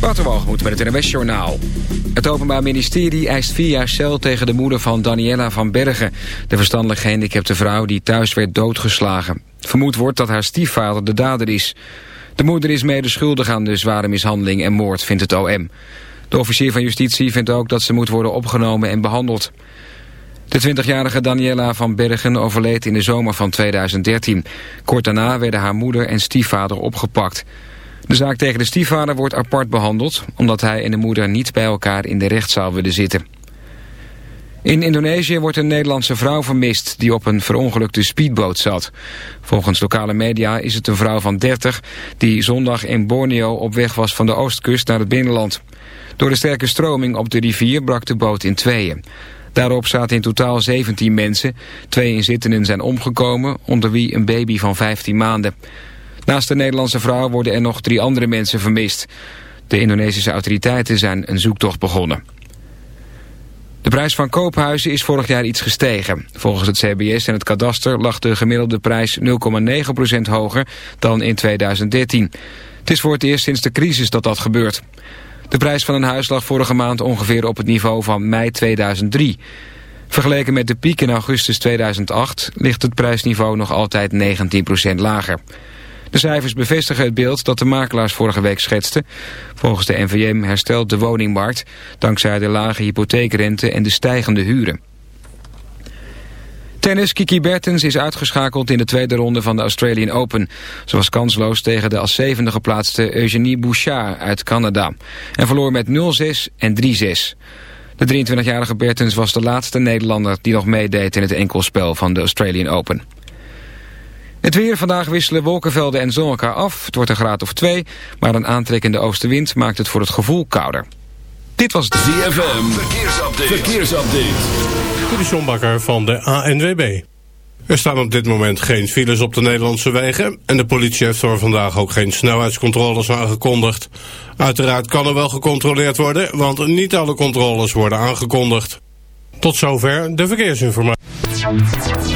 Waterwalgemoed met het NWS Journaal. Het Openbaar Ministerie eist vier jaar cel tegen de moeder van Daniela van Bergen... de verstandelijk gehandicapte vrouw die thuis werd doodgeslagen. Vermoed wordt dat haar stiefvader de dader is. De moeder is mede schuldig aan de zware mishandeling en moord, vindt het OM. De officier van justitie vindt ook dat ze moet worden opgenomen en behandeld. De 20-jarige Daniela van Bergen overleed in de zomer van 2013. Kort daarna werden haar moeder en stiefvader opgepakt... De zaak tegen de stiefvader wordt apart behandeld... omdat hij en de moeder niet bij elkaar in de rechtszaal willen zitten. In Indonesië wordt een Nederlandse vrouw vermist... die op een verongelukte speedboot zat. Volgens lokale media is het een vrouw van 30... die zondag in Borneo op weg was van de oostkust naar het binnenland. Door de sterke stroming op de rivier brak de boot in tweeën. Daarop zaten in totaal 17 mensen. Twee inzittenden zijn omgekomen, onder wie een baby van 15 maanden. Naast de Nederlandse vrouw worden er nog drie andere mensen vermist. De Indonesische autoriteiten zijn een zoektocht begonnen. De prijs van koophuizen is vorig jaar iets gestegen. Volgens het CBS en het kadaster lag de gemiddelde prijs 0,9% hoger dan in 2013. Het is voor het eerst sinds de crisis dat dat gebeurt. De prijs van een huis lag vorige maand ongeveer op het niveau van mei 2003. Vergeleken met de piek in augustus 2008 ligt het prijsniveau nog altijd 19% lager. De cijfers bevestigen het beeld dat de makelaars vorige week schetsten. Volgens de NVM herstelt de woningmarkt dankzij de lage hypotheekrente en de stijgende huren. Tennis Kiki Bertens is uitgeschakeld in de tweede ronde van de Australian Open. Ze was kansloos tegen de als zevende geplaatste Eugenie Bouchard uit Canada. En verloor met 0-6 en 3-6. De 23-jarige Bertens was de laatste Nederlander die nog meedeed in het enkelspel van de Australian Open. Het weer vandaag wisselen wolkenvelden en zon elkaar af. Het wordt een graad of twee, maar een aantrekkende oostenwind maakt het voor het gevoel kouder. Dit was de ZFM. Verkeersupdate. Verkeersupdate. De van de ANWB. Er staan op dit moment geen files op de Nederlandse wegen... en de politie heeft voor vandaag ook geen snelheidscontroles aangekondigd. Uiteraard kan er wel gecontroleerd worden... want niet alle controles worden aangekondigd. Tot zover de verkeersinformatie.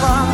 for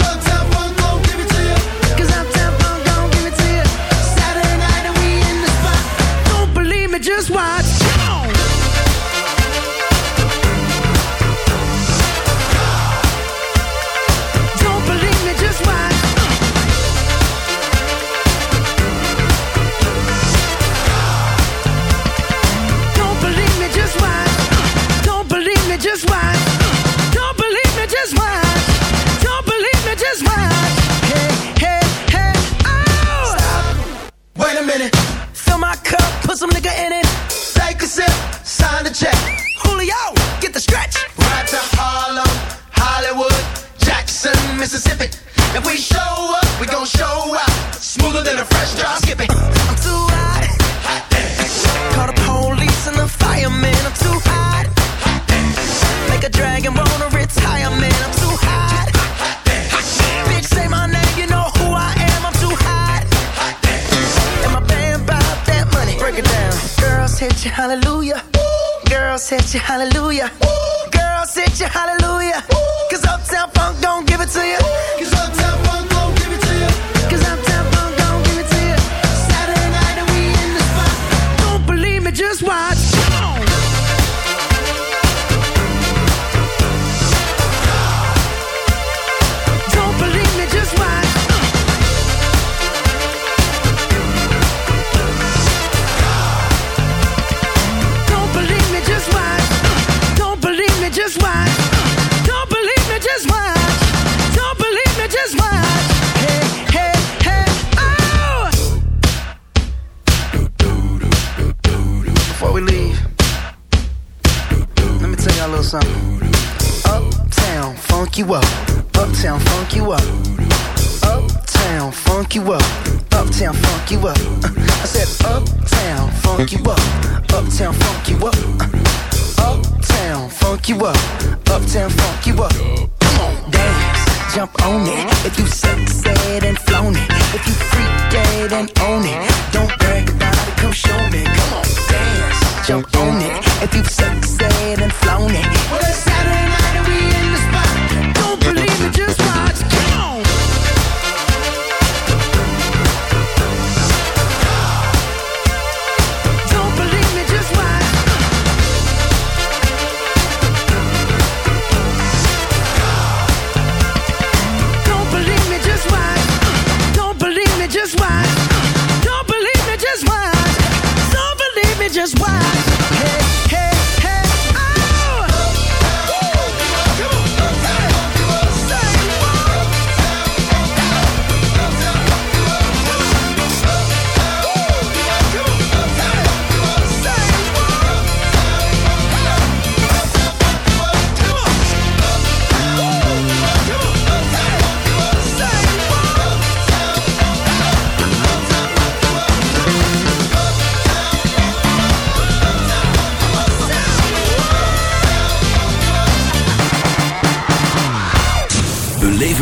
hallelujah.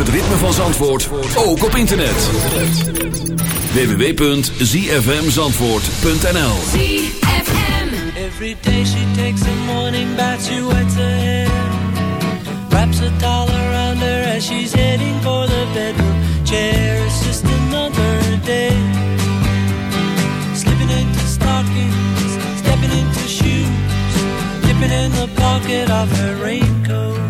het ritme van Zandvoort ook op internet. www.zfmzandvoort.nl Every day she takes a morning bath, she wets her hair. Wraps a doll around her as she's heading for the bedroom chair. It's just another day. Slipping into stockings, stepping into shoes. Dipping in the pocket of her raincoat.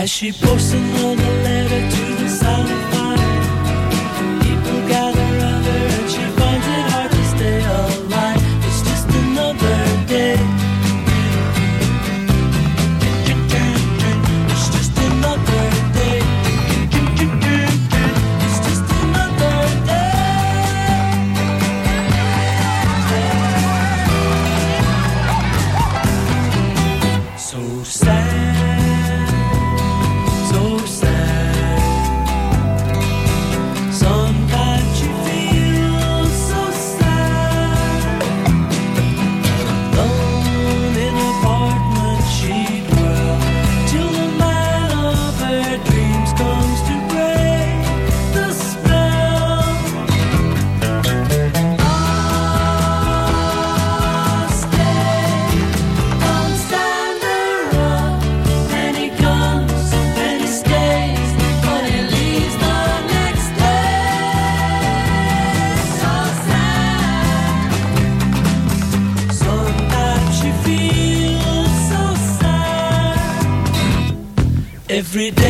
As she posts another letter to the sun. Every day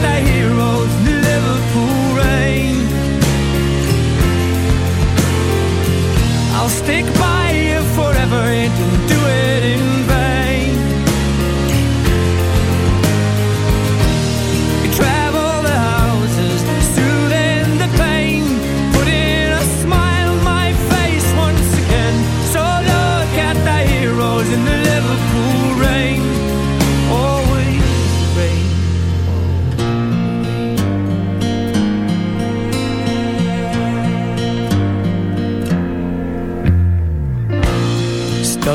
The heroes rain. I'll stick by you forever and